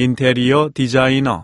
인테리어 디자이너.